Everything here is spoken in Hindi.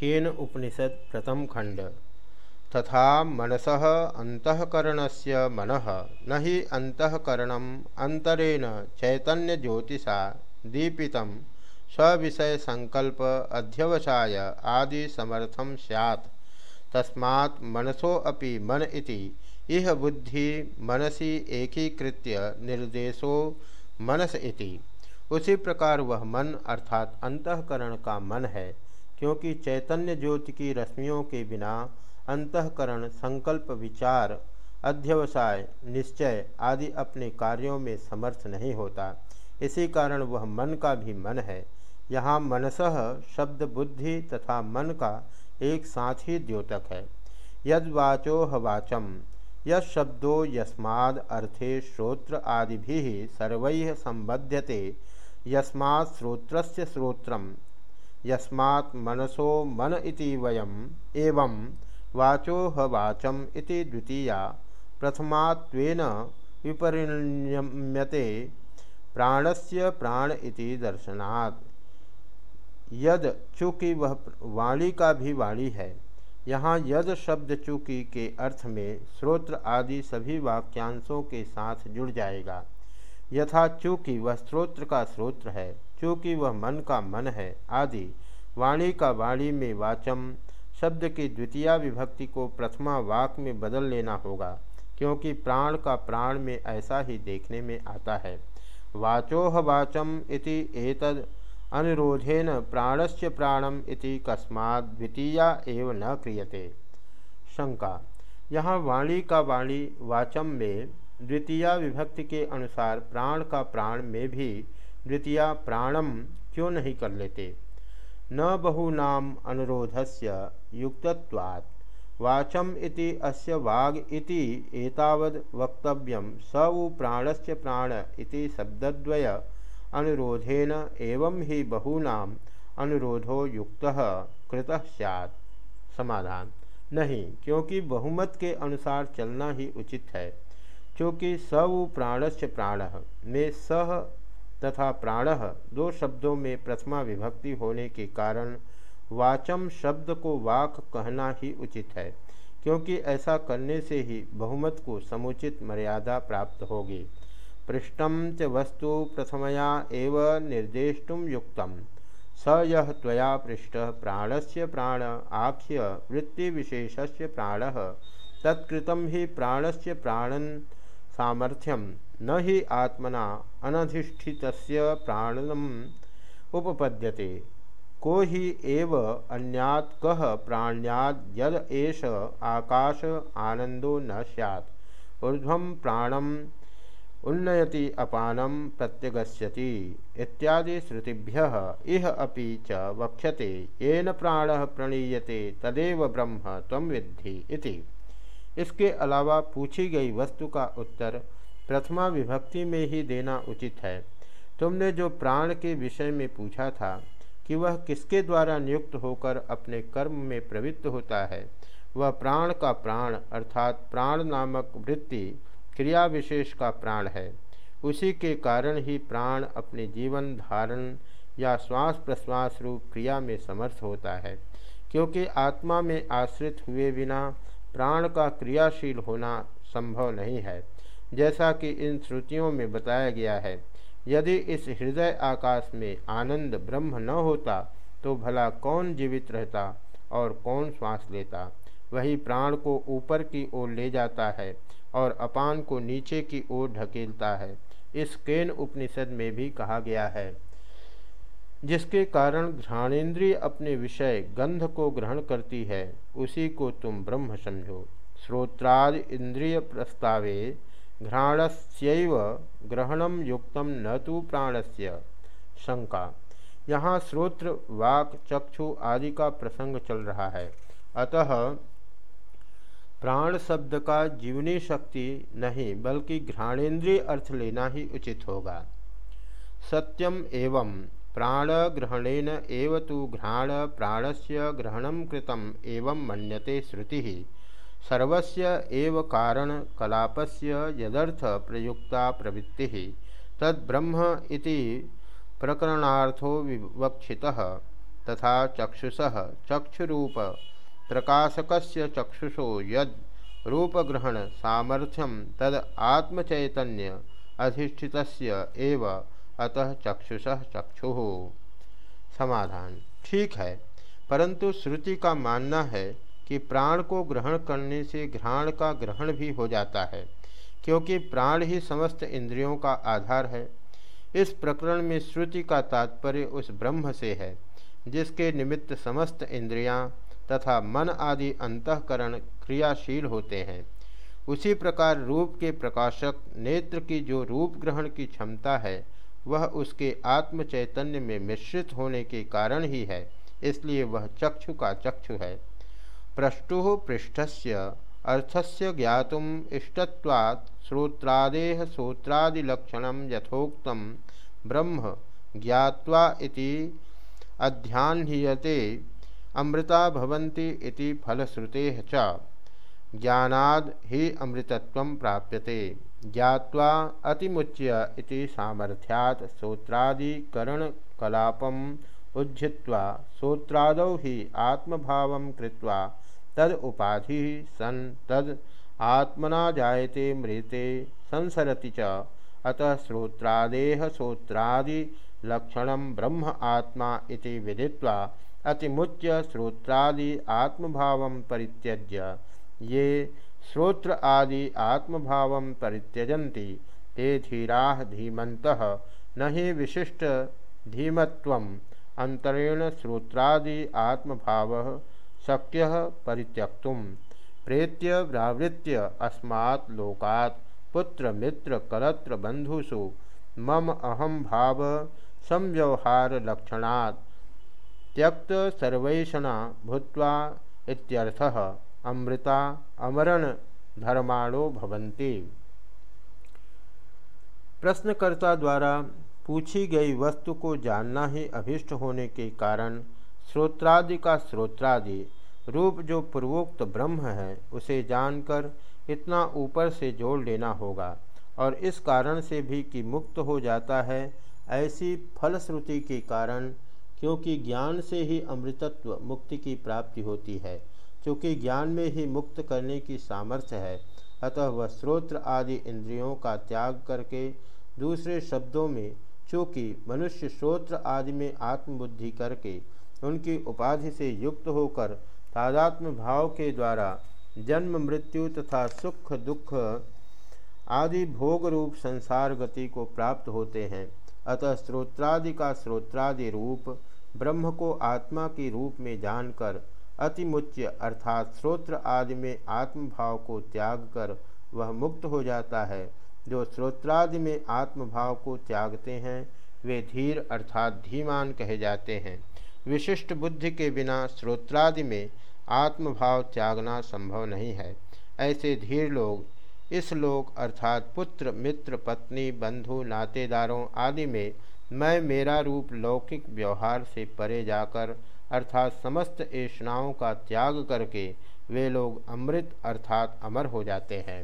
केन उपनिषद प्रथम खंड तथा मनस अंतकरण से मन, न ही अंतकरण अंतरेण चैतन्य ज्योतिषा दीपित स्विषय संकल्प अध्यवसाय आदि समर्थम सैत् तस्मात् मनसो अपि मन इति, इह बुद्धि मनसी एकीकृत्य निर्देशो मनस इति। उसी प्रकार वह मन अर्थात अंतकरण का मन है। क्योंकि चैतन्य ज्योति की रश्मियों के बिना अंतकरण, संकल्प, विचार, अध्यवसाय, निश्चय आदि अपने कार्यों में समर्थ नहीं होता। इसी कारण वह मन का भी मन है। यहाँ मनसह शब्द, बुद्धि तथा मन का एक साथ ही द्योतक है। यद वाचो हवाचम यद शब्दों यस्माद अर्थे श्रोत्र आदि भी सर्व संबध्यते। यस्मात् श्रोत्रस्य श्रोत्रम यस्मात् मनसो मन इति वयम एवं वाचो ह वाचम इति द्वितीया। प्रथमात्वेन विपरिण्यम्यते प्राणस्य प्राण इति दर्शनात्। यद चूँकि वह वाणी का भी वाणी है, यहाँ यद शब्द चूँकि के अर्थ में श्रोत्र आदि सभी वाक्यांशों के साथ जुड़ जाएगा। यथा चूँकि वह स्रोत्र का स्रोत्र है चूँकि वह मन का मन है आदि। वाणी का वाणी में वाचम। शब्द की द्वितीय विभक्ति को प्रथमा वाक में बदल लेना होगा, क्योंकि प्राण का प्राण में ऐसा ही देखने में आता है। वाचोह वाचम इति एतद अनुरोधेन प्राणस्य प्राणम इति कस्मात् द्वितीया एव न क्रियते। शंका। यहाँ वाणी का वाणी वाचम में द्वितीय विभक्ति के अनुसार प्राण का प्राण में भी द्वितीय प्राणम क्यों नहीं कर लेते? न बहुनाम अनुरोधस्य युक्तत्वात्। वाचम इति अस्य वाग इति एतावद् वक्तव्यं। स उ प्राणस्य प्राण इति शब्दद्वय अनुरोधेन एवं ही बहुनाम अनुरोधो युक्तः कृतः स्यात्। समाधान। नहीं, क्योंकि बहुमत के अनुसार चलना ही उचित है। क्योंकि स उ प्राणस्य प्राण। में सह तथा प्राण दो शब्दों में प्रथमा विभक्ति होने के कारण वाचम शब्द को वाक कहना ही उचित है, क्योंकि ऐसा करने से ही बहुमत को समुचित मर्यादा प्राप्त होगी। पृष्ठम च वस्तु प्रथमया एव निर्देष्टुम युक्तम। स यह त्वया पृष्ठ प्राणस्य प्राण, आख्य वृत्ति विशेषस्य प्राण तत्कृतम ही प्राणस्य प्राणन सामर्थ्यम। न ही आत्मना अनधिष्ठित प्राणनम उपपद्यते। को ही एव अन्यात् कह प्राण्याद यद एष आकाश आनंदो न सैत् ऊर्ध्वं प्राणम उन्नयति अपानम प्रत्यगस्यति इत्यादि श्रुतिभ्य इह अपि च वक्ष्यते। येन प्राण प्रणीयते तदेव ब्रह्म तम विद्धि इति। इसके अलावा पूछी गई वस्तु का उत्तर प्रथमा विभक्ति में ही देना उचित है। तुमने जो प्राण के विषय में पूछा था कि वह किसके द्वारा नियुक्त होकर अपने कर्म में प्रवृत्त होता है, वह प्राण का प्राण अर्थात प्राण नामक वृत्ति क्रिया विशेष का प्राण है। उसी के कारण ही प्राण अपने जीवन धारण या श्वास प्रश्वास रूप क्रिया में समर्थ होता है, क्योंकि आत्मा में आश्रित हुए बिना प्राण का क्रियाशील होना संभव नहीं है। जैसा कि इन श्रुतियों में बताया गया है, यदि इस हृदय आकाश में आनंद ब्रह्म न होता तो भला कौन जीवित रहता और कौन श्वास लेता? वही प्राण को ऊपर की ओर ले जाता है और अपान को नीचे की ओर ढकेलता है। इस केन उपनिषद में भी कहा गया है। जिसके कारण घ्राणेन्द्रिय अपने विषय गंध को ग्रहण करती है, उसी को तुम ब्रह्म समझो। श्रोत्राद इंद्रिय प्रस्तावे घ्राणस्यैव ग्रहणम युक्तम न तो प्राणस्य। शंका। यहाँ श्रोत्र, वाक, चक्षु आदि का प्रसंग चल रहा है। अतः प्राण शब्द का जीवनी शक्ति नहीं, बल्कि घ्राणेन्द्रिय अर्थ लेना ही उचित होगा। सत्यम एवं प्राणग्रहणेन एव तो घ्राण प्राणस्य ग्रहण कृतम एवं मन्यते श्रुति। सर्वस्य एव कारण कलापस्य यदर्थ प्रयुक्ता प्रवृत्ति तद्ब्रह्म इति प्रकरणार्थो विवक्षितः, तथा चक्षुष चक्षुरूप प्रकाशक चक्षुषो यद रूपग्रहण सामर्थ्यम तद आत्मचैतन्य अधिष्ठित एव, अतः चक्षुष चक्षु। समाधान। ठीक है, परंतु श्रुति का मानना है कि प्राण को ग्रहण करने से घ्राण का ग्रहण भी हो जाता है, क्योंकि प्राण ही समस्त इंद्रियों का आधार है। इस प्रकरण में श्रुति का तात्पर्य उस ब्रह्म से है, जिसके निमित्त समस्त इंद्रियाँ तथा मन आदि अंतकरण क्रियाशील होते हैं। उसी प्रकार रूप के प्रकाशक नेत्र की जो रूप ग्रहण की क्षमता है, वह उसके आत्म चैतन्य में मिश्रित होने के कारण ही है, इसलिए वह चक्षु का चक्षु है। प्रष्टु पृष्ठस्य अर्थस्य ज्ञातुम इष्टत्वात् श्रोत्रादेह श्रोत्रादिलक्षण यथोक्त ब्रह्म ज्ञावा इति अमृता भवन्ति फलश्रुते च। ज्ञानाद ही अमृतत्व प्राप्यते। ज्ञावा अतिमुच्य इति सामर्थ्यात् श्रोत्रादिकरणकलापम् उज्झित्वा, श्रोत्रादौ ही आत्मभावं कृत्वा तद उपाधि सन, तद आत्मना जायते मृते, संसरति च। अतः श्रोत्रादेह श्रोत्रादि लक्षण ब्रह्म आत्मा इति विदित्वा अतिमुच्य श्रोत्रादि आत्मभाव परित्यज्य। ये श्रोत्र आदि आत्मभाव परित्यजन्ति, ते धीरा धीमत न ही विशिष्ट धीमत्व अंतरेण श्रोत्रादि आत्मभाव शक्य परित्यक्त प्रेत्य व्रावृत्य अस्मात् लोकात् पुत्र मित्र कलत्र बंधुषु मम अहम भाव संव्यवहार लक्षणात् त्यक्त सर्वैषणा भूत्वा इत्यर्थः अमृता अमरण धर्माणो भवन्ति। प्रश्नकर्ता द्वारा पूछी गई वस्तु को जानना ही अभिष्ट होने के कारण श्रोत्रादि का श्रोत्रादि, रूप जो पूर्वोक्त ब्रह्म है, उसे जानकर इतना ऊपर से जोड़ लेना होगा, और इस कारण से भी कि मुक्त हो जाता है, ऐसी फलश्रुति के कारण, क्योंकि ज्ञान से ही अमृतत्व मुक्ति की प्राप्ति होती है क्योंकि ज्ञान में ही मुक्त करने की सामर्थ्य है, अतः वह स्रोत्र आदि इंद्रियों का त्याग करके दूसरे शब्दों में, चूँकि मनुष्य श्रोत्र आदि में आत्मबुद्धि करके उनकी उपाधि से युक्त होकर तादात्म भाव के द्वारा जन्म, मृत्यु तथा सुख, दुख आदि भोग रूप संसार गति को प्राप्त होते हैं। अतः स्रोत्रादि का स्रोत्रादि रूप ब्रह्म को आत्मा के रूप में जानकर, अतिमुच्य अर्थात स्रोत्र आदि में आत्मभाव को त्याग कर वह मुक्त हो जाता है। जो श्रोत्रादि में आत्मभाव को त्यागते हैं, वे धीर अर्थात धीमान कहे जाते हैं। विशिष्ट बुद्धि के बिना श्रोत्रादि में आत्मभाव त्यागना संभव नहीं है। ऐसे धीर लोग, इस लोक अर्थात पुत्र, मित्र, पत्नी, बंधु, नातेदारों आदि में मैं मेरा रूप लौकिक व्यवहार से परे जाकर अर्थात समस्त ऐषणाओं का त्याग करके वे लोग अमृत अर्थात अमर हो जाते हैं।